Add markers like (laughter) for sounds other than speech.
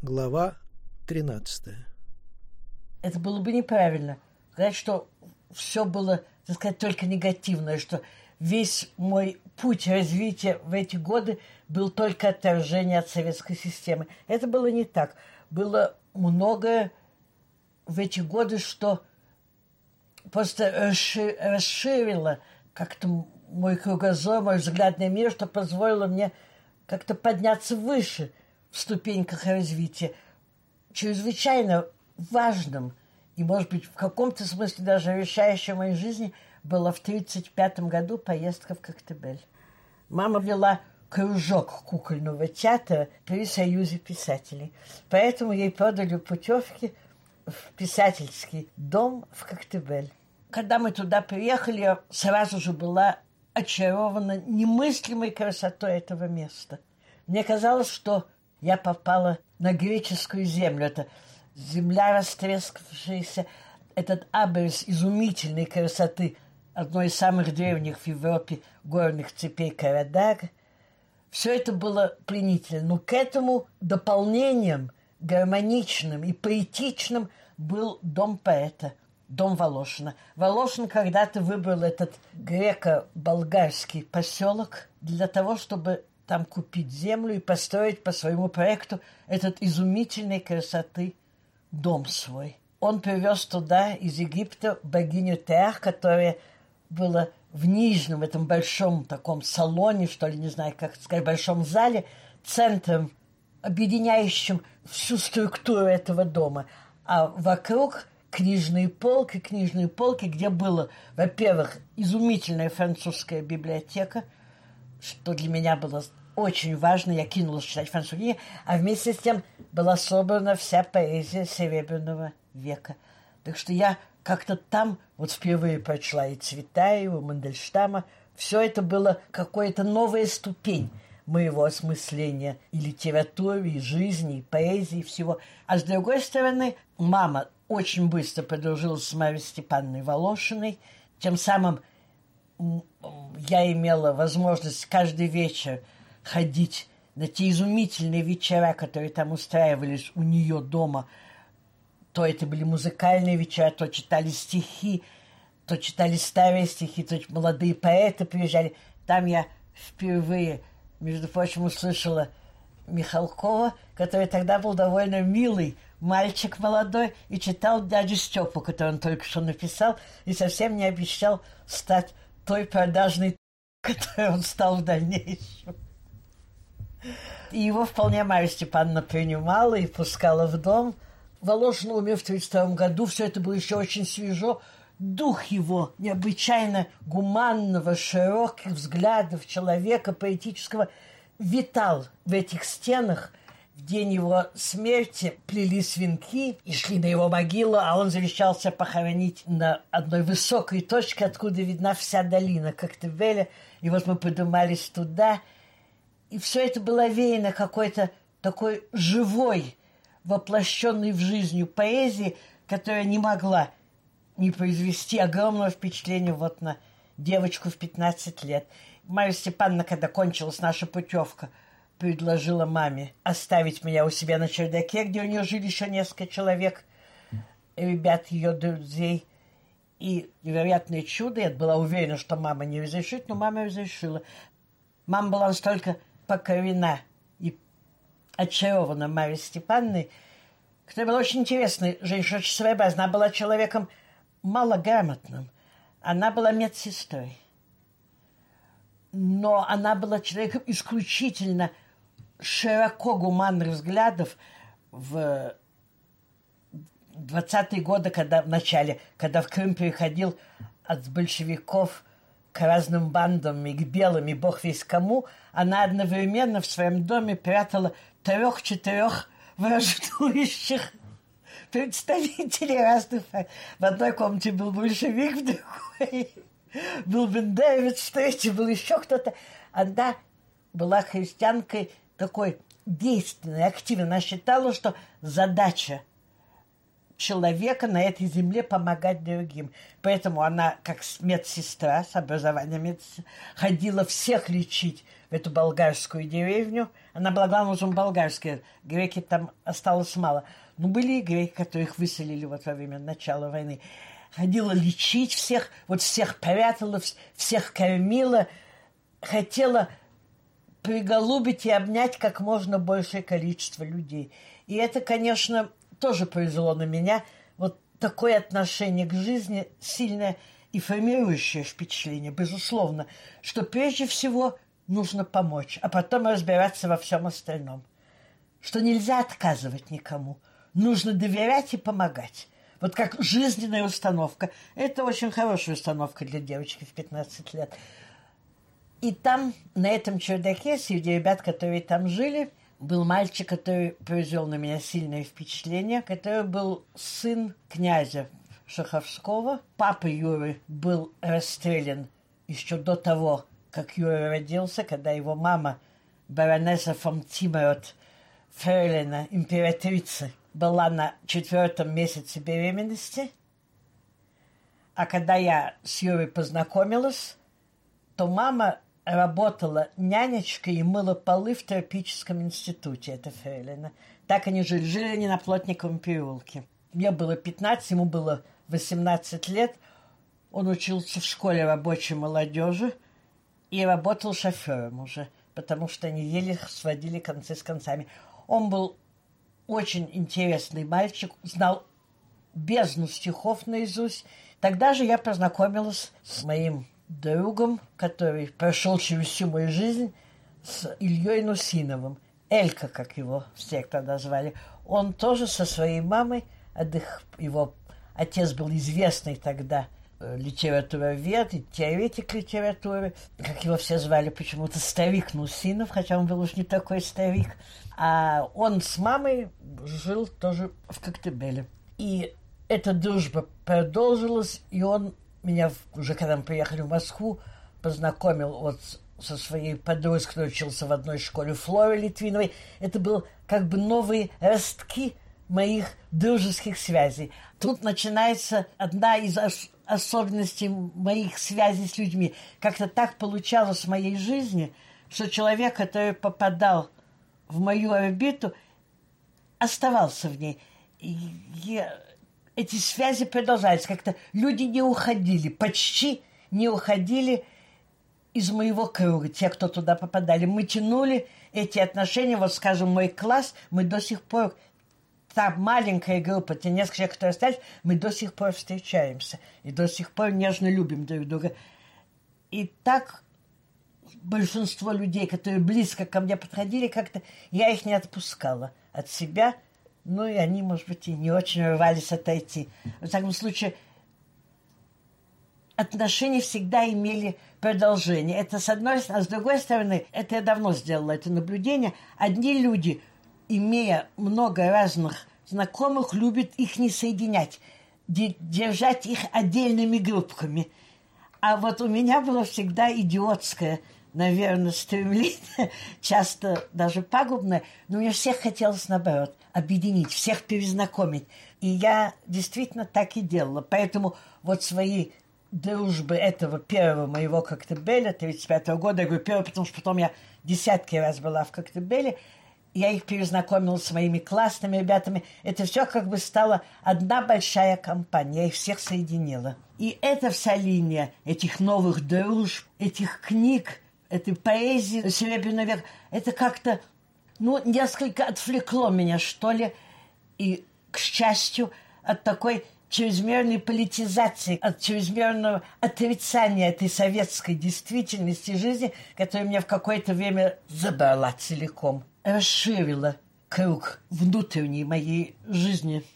Глава 13. Это было бы неправильно. Сказать, что все было, так сказать, только негативное, что весь мой путь развития в эти годы был только отторжение от советской системы. Это было не так. Было многое в эти годы, что просто расширило как-то мой кругозор, мой взгляд на мир, что позволило мне как-то подняться выше в ступеньках развития, чрезвычайно важным и, может быть, в каком-то смысле даже решающим моей жизни была в 1935 году поездка в Коктебель. Мама вела кружок кукольного театра при Союзе писателей. Поэтому ей продали путевки в писательский дом в Коктебель. Когда мы туда приехали, я сразу же была очарована немыслимой красотой этого места. Мне казалось, что я попала на греческую землю. Это земля растрескавшаяся, этот абрис изумительной красоты одной из самых древних в Европе горных цепей Карадаг. Все это было пленительно. Но к этому дополнением гармоничным и поэтичным был дом поэта, дом Волошина. Волошин когда-то выбрал этот греко-болгарский поселок для того, чтобы там купить землю и построить по своему проекту этот изумительной красоты дом свой. Он привез туда из Египта богиню Теах, которая была в Нижнем, этом большом таком салоне, что ли, не знаю, как сказать, большом зале, центром, объединяющим всю структуру этого дома. А вокруг книжные полки, книжные полки, где было, во-первых, изумительная французская библиотека, что для меня было очень важно, я кинулась читать французский, а вместе с тем была собрана вся поэзия Серебряного века. Так что я как-то там вот впервые прочла и Цветаева, и Мандельштама. Все это было какая-то новая ступень моего осмысления и литературы, и жизни, и поэзии, и всего. А с другой стороны, мама очень быстро подружилась с Марьей Степановной Волошиной. Тем самым я имела возможность каждый вечер ходить на те изумительные вечера, которые там устраивались у нее дома. То это были музыкальные вечера, то читали стихи, то читали старые стихи, то молодые поэты приезжали. Там я впервые, между прочим, услышала Михалкова, который тогда был довольно милый мальчик молодой, и читал дядю Степу, который он только что написал, и совсем не обещал стать той продажной, (laughs) которой он стал в дальнейшем. И его вполне Марья Степановна принимала и пускала в дом. Волошин умер в 1932 году, все это было еще очень свежо. Дух его необычайно гуманного, широких взглядов человека, поэтического, витал в этих стенах. В день его смерти плели свинки и шли на его могилу, а он завещался похоронить на одной высокой точке, откуда видна вся долина Коктебеля. И вот мы подумались туда – и все это было веяно какой-то такой живой, воплощенной в жизнью поэзии, которая не могла не произвести огромного впечатления вот на девочку в 15 лет. Марья Степановна, когда кончилась наша путевка, предложила маме оставить меня у себя на чердаке, где у нее жили еще несколько человек, ребят ее друзей. И невероятное чудо, я была уверена, что мама не разрешит, но мама разрешила. Мама была настолько покорена и очарована Марьей Степановной, которая была очень интересной женщиной, очень своеобразной. Она была человеком малограмотным. Она была медсестрой. Но она была человеком исключительно широко гуманных взглядов в 20-е годы, когда в начале, когда в Крым переходил от большевиков к разным бандам и к белым, и бог весь кому, она одновременно в своем доме прятала трех-четырех враждующих (laughs) представителей разных. В одной комнате был большевик, в другой (laughs) был Бендеровец, в третьей был еще кто-то. Она была христианкой такой действенной, активной. Она считала, что задача человека на этой земле помогать другим. Поэтому она, как медсестра с образованием медсестра, ходила всех лечить в эту болгарскую деревню. Она была главным образом болгарская. Греки там осталось мало. Но были и греки, которых выселили вот во время начала войны. Ходила лечить всех, вот всех прятала, всех кормила. Хотела приголубить и обнять как можно большее количество людей. И это, конечно, тоже произвело на меня вот такое отношение к жизни сильное и формирующее впечатление, безусловно, что прежде всего нужно помочь, а потом разбираться во всем остальном. Что нельзя отказывать никому. Нужно доверять и помогать. Вот как жизненная установка. Это очень хорошая установка для девочки в 15 лет. И там, на этом чердаке, среди ребят, которые там жили, был мальчик, который произвел на меня сильное впечатление, который был сын князя Шаховского. Папа Юры был расстрелян еще до того, как Юра родился, когда его мама, баронесса фон Тимрот, фрейлина, императрица, была на четвертом месяце беременности. А когда я с Юрой познакомилась, то мама работала нянечкой и мыла полы в тропическом институте, это Фрейлина. Так они жили. Жили они на Плотниковом переулке. Мне было 15, ему было 18 лет. Он учился в школе рабочей молодежи и работал шофером уже, потому что они еле сводили концы с концами. Он был очень интересный мальчик, знал бездну стихов наизусть. Тогда же я познакомилась с моим другом, который прошел через всю мою жизнь, с Ильей Нусиновым. Элька, как его все тогда звали. Он тоже со своей мамой, отдых, его отец был известный тогда э, литературовед и теоретик литературы, как его все звали почему-то, старик Нусинов, хотя он был уж не такой старик. А он с мамой жил тоже в Коктебеле. И эта дружба продолжилась, и он меня уже когда мы приехали в Москву, познакомил вот со своей подругой, кто учился в одной школе Флоры Литвиновой. Это был как бы новые ростки моих дружеских связей. Тут начинается одна из ос- особенностей моих связей с людьми. Как-то так получалось в моей жизни, что человек, который попадал в мою орбиту, оставался в ней. И я эти связи продолжаются. Как-то люди не уходили, почти не уходили из моего круга, те, кто туда попадали. Мы тянули эти отношения, вот, скажем, мой класс, мы до сих пор, та маленькая группа, те несколько человек, которые остались, мы до сих пор встречаемся и до сих пор нежно любим друг друга. И так большинство людей, которые близко ко мне подходили, как-то я их не отпускала от себя – ну, и они, может быть, и не очень рвались отойти. В всяком случае, отношения всегда имели продолжение. Это с одной стороны. А с другой стороны, это я давно сделала это наблюдение. Одни люди, имея много разных знакомых, любят их не соединять, держать их отдельными группками. А вот у меня было всегда идиотское – наверное, стремление, часто даже пагубное, но мне всех хотелось, наоборот, объединить, всех перезнакомить. И я действительно так и делала. Поэтому вот свои дружбы этого первого моего Коктебеля, 35 -го года, я говорю первого, потому что потом я десятки раз была в Коктебеле, я их перезнакомила с моими классными ребятами. Это все как бы стало одна большая компания. Я их всех соединила. И эта вся линия этих новых дружб, этих книг, этой поэзии Серебряного века, это как-то, ну, несколько отвлекло меня, что ли, и, к счастью, от такой чрезмерной политизации, от чрезмерного отрицания этой советской действительности жизни, которая меня в какое-то время забрала целиком, расширила круг внутренней моей жизни –